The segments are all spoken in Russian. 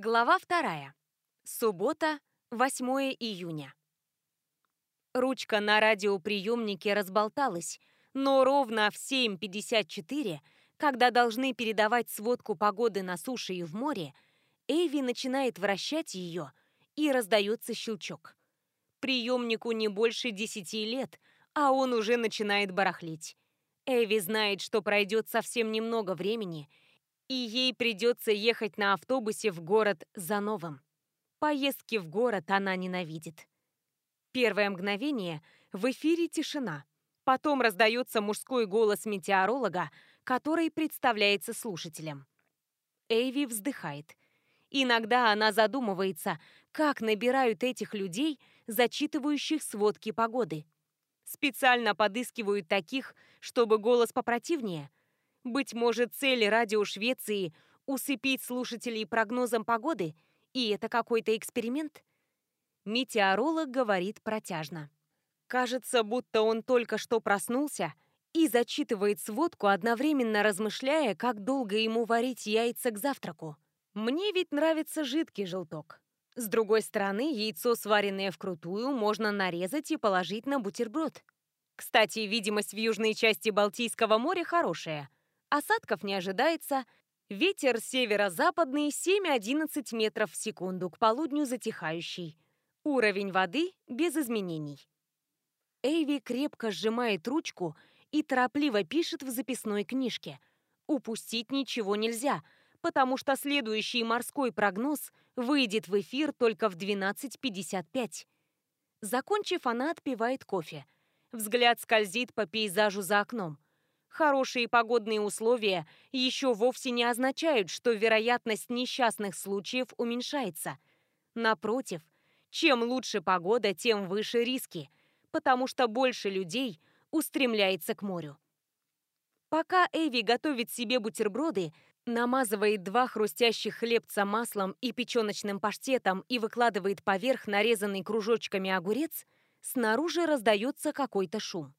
Глава вторая. Суббота, 8 июня. Ручка на радиоприемнике разболталась, но ровно в 7.54, когда должны передавать сводку погоды на суше и в море, Эйви начинает вращать ее, и раздается щелчок. Приемнику не больше 10 лет, а он уже начинает барахлить. Эви знает, что пройдет совсем немного времени, и ей придется ехать на автобусе в город за новым. Поездки в город она ненавидит. Первое мгновение в эфире тишина. Потом раздается мужской голос метеоролога, который представляется слушателем. Эйви вздыхает. Иногда она задумывается, как набирают этих людей, зачитывающих сводки погоды. Специально подыскивают таких, чтобы голос попротивнее. Быть может, цель радио Швеции – усыпить слушателей прогнозом погоды, и это какой-то эксперимент? Метеоролог говорит протяжно. Кажется, будто он только что проснулся и зачитывает сводку, одновременно размышляя, как долго ему варить яйца к завтраку. Мне ведь нравится жидкий желток. С другой стороны, яйцо, сваренное вкрутую, можно нарезать и положить на бутерброд. Кстати, видимость в южной части Балтийского моря хорошая. Осадков не ожидается. Ветер северо-западный 7-11 метров в секунду, к полудню затихающий. Уровень воды без изменений. Эйви крепко сжимает ручку и торопливо пишет в записной книжке. Упустить ничего нельзя, потому что следующий морской прогноз выйдет в эфир только в 12.55. Закончив, она отпивает кофе. Взгляд скользит по пейзажу за окном. Хорошие погодные условия еще вовсе не означают, что вероятность несчастных случаев уменьшается. Напротив – чем лучше погода, тем выше риски, потому что больше людей устремляется к морю. Пока Эви готовит себе бутерброды, намазывает два хрустящих хлебца маслом и печеночным паштетом и выкладывает поверх нарезанный кружочками огурец, снаружи раздается какой-то шум.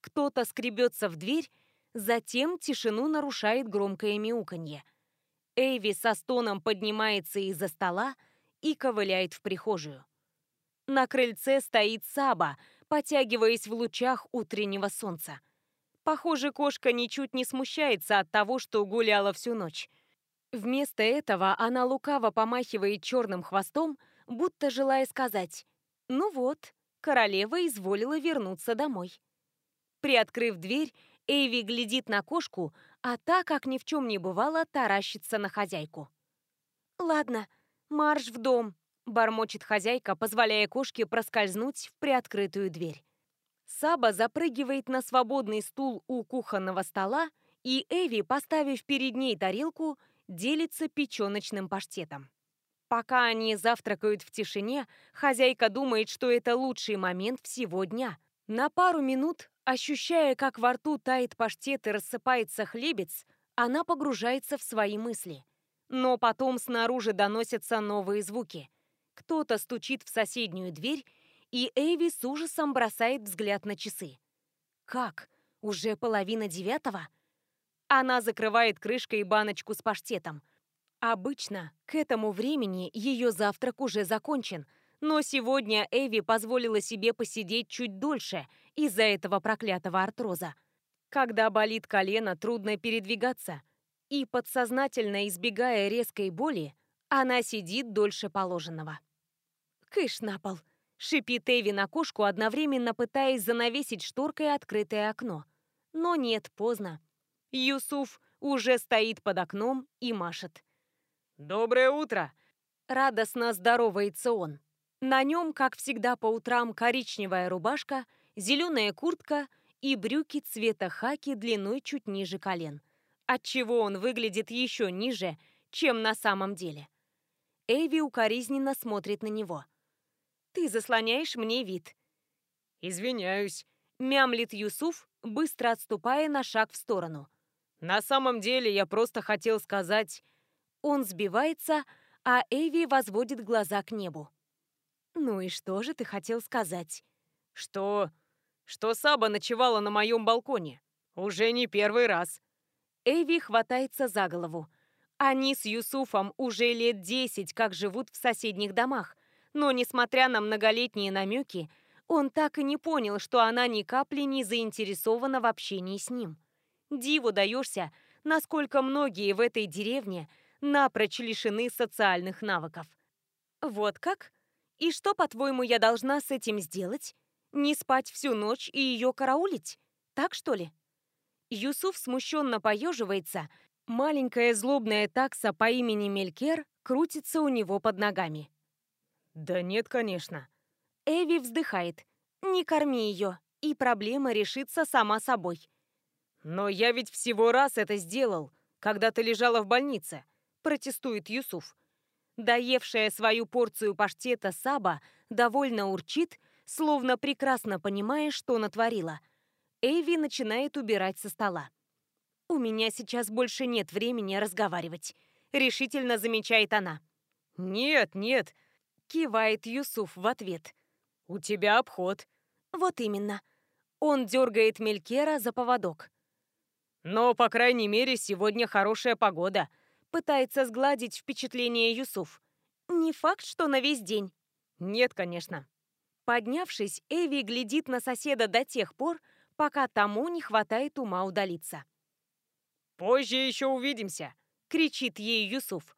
Кто-то скребется в дверь, затем тишину нарушает громкое мяуканье. Эйви со стоном поднимается из-за стола и ковыляет в прихожую. На крыльце стоит Саба, потягиваясь в лучах утреннего солнца. Похоже, кошка ничуть не смущается от того, что гуляла всю ночь. Вместо этого она лукаво помахивает черным хвостом, будто желая сказать «Ну вот, королева изволила вернуться домой». Приоткрыв дверь, Эйви глядит на кошку, а та, как ни в чем не бывало, таращится на хозяйку. «Ладно, марш в дом», Бормочет хозяйка, позволяя кошке проскользнуть в приоткрытую дверь. Саба запрыгивает на свободный стул у кухонного стола, и Эви, поставив перед ней тарелку, делится печеночным паштетом. Пока они завтракают в тишине, хозяйка думает, что это лучший момент всего дня. На пару минут, ощущая, как во рту тает паштет и рассыпается хлебец, она погружается в свои мысли. Но потом снаружи доносятся новые звуки – кто-то стучит в соседнюю дверь, и Эйви с ужасом бросает взгляд на часы. «Как? Уже половина девятого?» Она закрывает крышкой баночку с паштетом. Обычно к этому времени ее завтрак уже закончен, но сегодня Эви позволила себе посидеть чуть дольше из-за этого проклятого артроза. Когда болит колено, трудно передвигаться, и подсознательно избегая резкой боли, она сидит дольше положенного. «Кыш на пол!» — шипит Эви на кошку, одновременно пытаясь занавесить шторкой открытое окно. Но нет, поздно. Юсуф уже стоит под окном и машет. «Доброе утро!» — радостно здоровается он. На нем, как всегда по утрам, коричневая рубашка, зеленая куртка и брюки цвета хаки длиной чуть ниже колен, отчего он выглядит еще ниже, чем на самом деле. Эви укоризненно смотрит на него. «Ты заслоняешь мне вид». «Извиняюсь», — мямлит Юсуф, быстро отступая на шаг в сторону. «На самом деле я просто хотел сказать...» Он сбивается, а Эви возводит глаза к небу. «Ну и что же ты хотел сказать?» «Что... что Саба ночевала на моем балконе. Уже не первый раз». Эви хватается за голову. Они с Юсуфом уже лет десять как живут в соседних домах, но, несмотря на многолетние намеки, он так и не понял, что она ни капли не заинтересована в общении с ним. Диву даешься, насколько многие в этой деревне напрочь лишены социальных навыков. Вот как? И что, по-твоему, я должна с этим сделать? Не спать всю ночь и ее караулить? Так что ли? Юсуф смущенно поеживается, маленькая злобная такса по имени Мелькер крутится у него под ногами. «Да нет, конечно». Эви вздыхает. «Не корми ее, и проблема решится сама собой». «Но я ведь всего раз это сделал, когда ты лежала в больнице», протестует Юсуф. Доевшая свою порцию паштета Саба довольно урчит, словно прекрасно понимая, что натворила. Эйви начинает убирать со стола. «У меня сейчас больше нет времени разговаривать», — решительно замечает она. «Нет, нет», — кивает Юсуф в ответ. «У тебя обход». «Вот именно». Он дергает Мелькера за поводок. «Но, по крайней мере, сегодня хорошая погода», Пытается сгладить впечатление Юсуф. Не факт, что на весь день. Нет, конечно. Поднявшись, Эви глядит на соседа до тех пор, пока тому не хватает ума удалиться. «Позже еще увидимся!» — кричит ей Юсуф.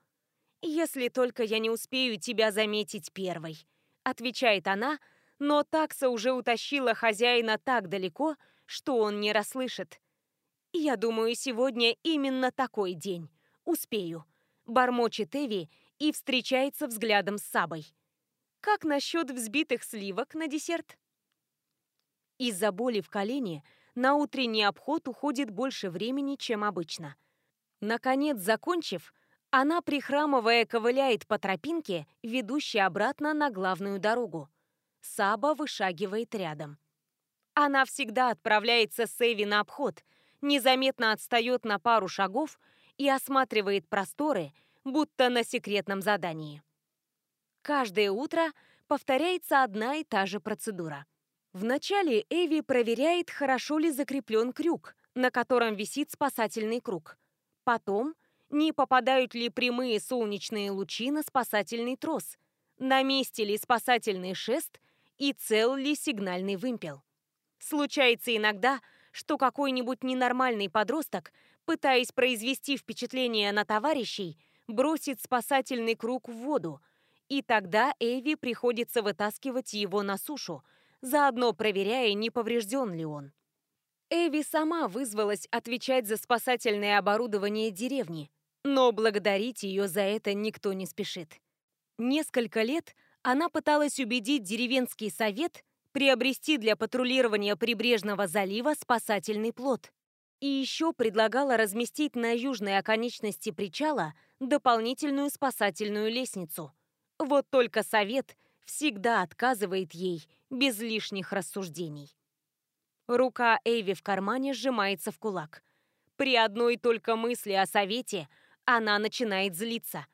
«Если только я не успею тебя заметить первой», — отвечает она, но такса уже утащила хозяина так далеко, что он не расслышит. «Я думаю, сегодня именно такой день. Успею», — бормочет Эви и встречается взглядом с Сабой. «Как насчет взбитых сливок на десерт?» Из-за боли в колене на утренний обход уходит больше времени, чем обычно. Наконец, закончив, она, прихрамывая, ковыляет по тропинке, ведущей обратно на главную дорогу. Саба вышагивает рядом. Она всегда отправляется с Эви на обход, незаметно отстает на пару шагов и осматривает просторы, будто на секретном задании. Каждое утро повторяется одна и та же процедура. Вначале Эви проверяет, хорошо ли закреплен крюк, на котором висит спасательный круг. Потом, не попадают ли прямые солнечные лучи на спасательный трос, на месте ли спасательный шест и цел ли сигнальный вымпел. Случается иногда, что какой-нибудь ненормальный подросток пытаясь произвести впечатление на товарищей, бросит спасательный круг в воду, и тогда Эви приходится вытаскивать его на сушу, заодно проверяя, не поврежден ли он. Эви сама вызвалась отвечать за спасательное оборудование деревни, но благодарить ее за это никто не спешит. Несколько лет она пыталась убедить деревенский совет приобрести для патрулирования прибрежного залива спасательный плот, и еще предлагала разместить на южной оконечности причала дополнительную спасательную лестницу. Вот только совет всегда отказывает ей без лишних рассуждений. Рука Эйви в кармане сжимается в кулак. При одной только мысли о совете она начинает злиться.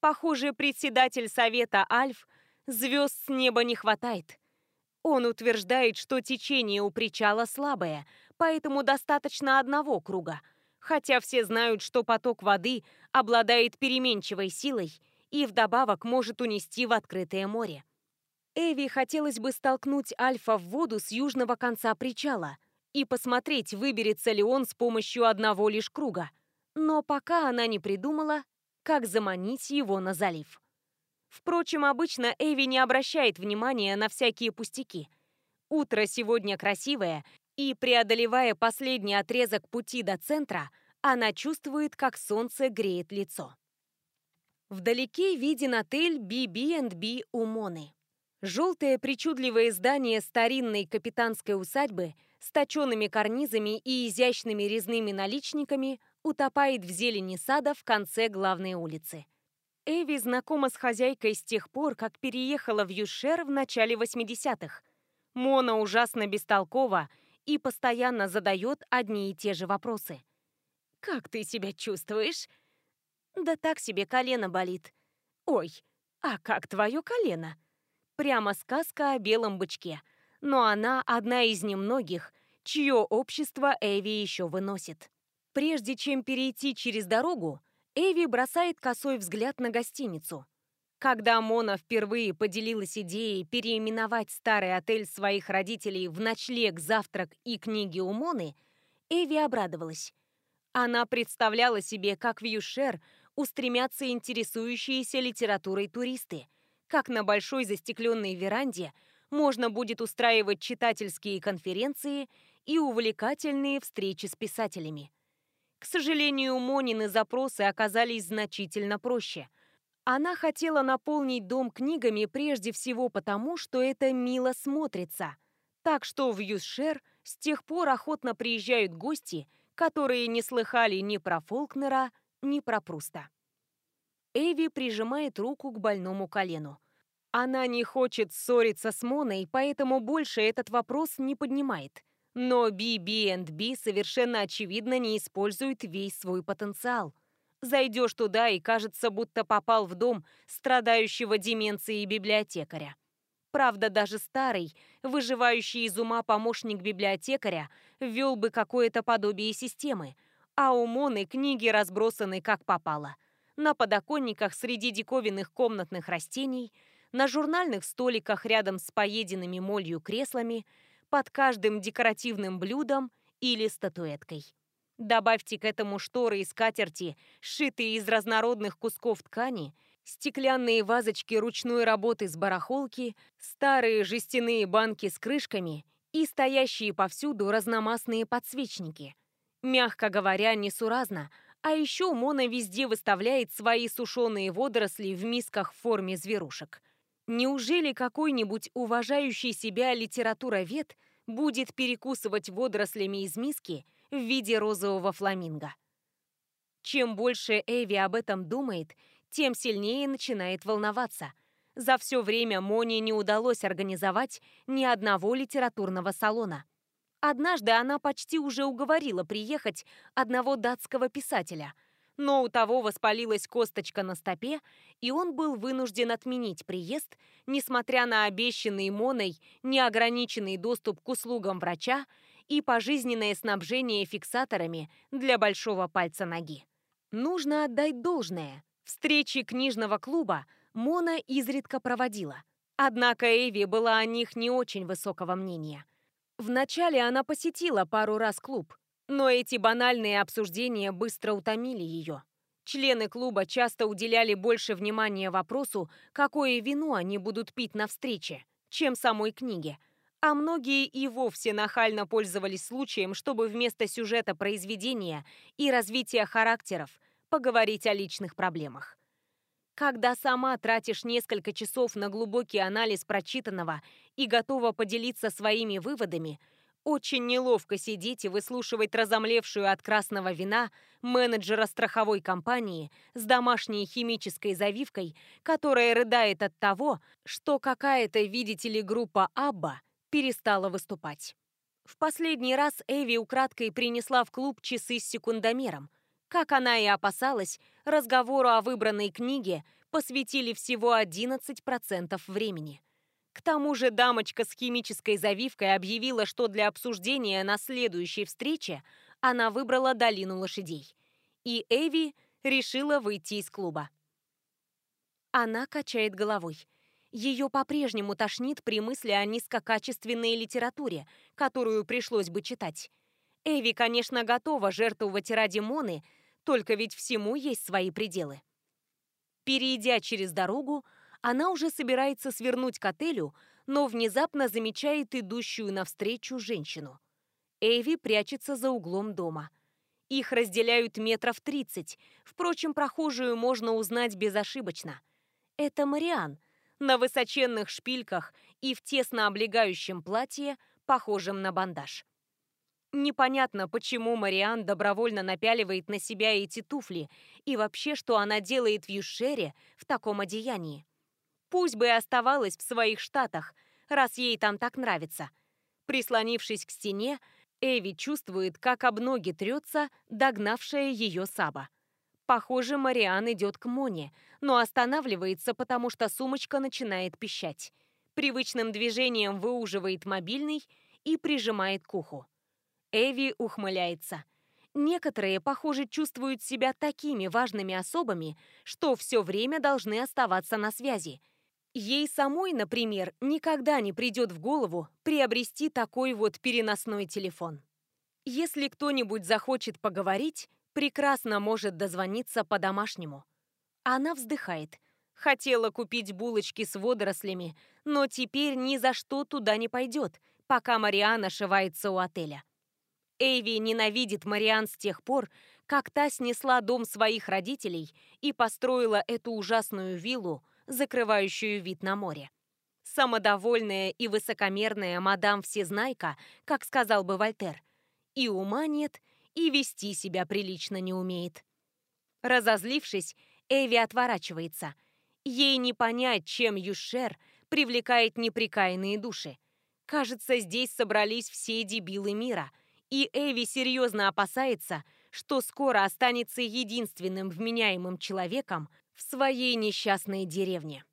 Похоже, председатель совета Альф звезд с неба не хватает. Он утверждает, что течение у причала слабое, поэтому достаточно одного круга, хотя все знают, что поток воды обладает переменчивой силой и вдобавок может унести в открытое море. Эви хотелось бы столкнуть Альфа в воду с южного конца причала и посмотреть, выберется ли он с помощью одного лишь круга. Но пока она не придумала, как заманить его на залив. Впрочем, обычно Эви не обращает внимания на всякие пустяки. Утро сегодня красивое, и, преодолевая последний отрезок пути до центра, она чувствует, как солнце греет лицо. Вдалеке виден отель BB&B Умоны. Желтое причудливое здание старинной капитанской усадьбы с точенными карнизами и изящными резными наличниками утопает в зелени сада в конце главной улицы. Эви знакома с хозяйкой с тех пор, как переехала в Юшер в начале 80-х. Мона ужасно бестолкова и постоянно задает одни и те же вопросы. «Как ты себя чувствуешь?» «Да так себе колено болит». «Ой, а как твое колено?» Прямо сказка о белом бычке. Но она одна из немногих, чье общество Эви еще выносит. Прежде чем перейти через дорогу, Эви бросает косой взгляд на гостиницу. Когда Мона впервые поделилась идеей переименовать старый отель своих родителей в ночлег, завтрак и книги у Моны, Эви обрадовалась. Она представляла себе, как в Юшер устремятся интересующиеся литературой туристы, как на большой застекленной веранде можно будет устраивать читательские конференции и увлекательные встречи с писателями. К сожалению, Монины запросы оказались значительно проще. Она хотела наполнить дом книгами прежде всего потому, что это мило смотрится. Так что в Юсшер с тех пор охотно приезжают гости, которые не слыхали ни про Фолкнера, ни про Пруста. Эви прижимает руку к больному колену. Она не хочет ссориться с Моной, поэтому больше этот вопрос не поднимает. Но BB&B совершенно очевидно не использует весь свой потенциал. Зайдешь туда и кажется, будто попал в дом страдающего деменцией библиотекаря. Правда, даже старый, выживающий из ума помощник библиотекаря ввел бы какое-то подобие системы, а у Моны книги разбросаны как попало. На подоконниках среди диковинных комнатных растений, на журнальных столиках рядом с поеденными молью креслами – под каждым декоративным блюдом или статуэткой. Добавьте к этому шторы и скатерти, сшитые из разнородных кусков ткани, стеклянные вазочки ручной работы с барахолки, старые жестяные банки с крышками и стоящие повсюду разномастные подсвечники. Мягко говоря, несуразно, а еще Мона везде выставляет свои сушеные водоросли в мисках в форме зверушек – Неужели какой-нибудь уважающий себя литературовед будет перекусывать водорослями из миски в виде розового фламинго? Чем больше Эви об этом думает, тем сильнее начинает волноваться. За все время Моне не удалось организовать ни одного литературного салона. Однажды она почти уже уговорила приехать одного датского писателя – но у того воспалилась косточка на стопе, и он был вынужден отменить приезд, несмотря на обещанный Моной неограниченный доступ к услугам врача и пожизненное снабжение фиксаторами для большого пальца ноги. Нужно отдать должное. Встречи книжного клуба Мона изредка проводила. Однако Эви была о них не очень высокого мнения. Вначале она посетила пару раз клуб, но эти банальные обсуждения быстро утомили ее. Члены клуба часто уделяли больше внимания вопросу, какое вино они будут пить на встрече, чем самой книге. А многие и вовсе нахально пользовались случаем, чтобы вместо сюжета произведения и развития характеров поговорить о личных проблемах. Когда сама тратишь несколько часов на глубокий анализ прочитанного и готова поделиться своими выводами – очень неловко сидеть и выслушивать разомлевшую от красного вина менеджера страховой компании с домашней химической завивкой, которая рыдает от того, что какая-то, видите ли, группа Абба перестала выступать. В последний раз Эви украдкой принесла в клуб часы с секундомером. Как она и опасалась, разговору о выбранной книге посвятили всего 11% времени – к тому же дамочка с химической завивкой объявила, что для обсуждения на следующей встрече она выбрала долину лошадей. И Эви решила выйти из клуба. Она качает головой. Ее по-прежнему тошнит при мысли о низкокачественной литературе, которую пришлось бы читать. Эви, конечно, готова жертвовать ради Моны, только ведь всему есть свои пределы. Перейдя через дорогу, она уже собирается свернуть к отелю, но внезапно замечает идущую навстречу женщину. Эви прячется за углом дома. Их разделяют метров тридцать. Впрочем, прохожую можно узнать безошибочно. Это Мариан на высоченных шпильках и в тесно облегающем платье, похожем на бандаж. Непонятно, почему Мариан добровольно напяливает на себя эти туфли и вообще, что она делает в Юшере в таком одеянии. Пусть бы и оставалась в своих штатах, раз ей там так нравится. Прислонившись к стене, Эви чувствует, как об ноги трется догнавшая ее Саба. Похоже, Мариан идет к Моне, но останавливается, потому что сумочка начинает пищать. Привычным движением выуживает мобильный и прижимает к уху. Эви ухмыляется. Некоторые, похоже, чувствуют себя такими важными особами, что все время должны оставаться на связи. Ей самой, например, никогда не придет в голову приобрести такой вот переносной телефон. Если кто-нибудь захочет поговорить, прекрасно может дозвониться по-домашнему. Она вздыхает. Хотела купить булочки с водорослями, но теперь ни за что туда не пойдет, пока Мариана шивается у отеля. Эйви ненавидит Мариан с тех пор, как та снесла дом своих родителей и построила эту ужасную виллу, закрывающую вид на море. Самодовольная и высокомерная мадам Всезнайка, как сказал бы Вольтер, и ума нет, и вести себя прилично не умеет. Разозлившись, Эви отворачивается. Ей не понять, чем Юшер привлекает неприкаянные души. Кажется, здесь собрались все дебилы мира – и Эви серьезно опасается, что скоро останется единственным вменяемым человеком в своей несчастной деревне.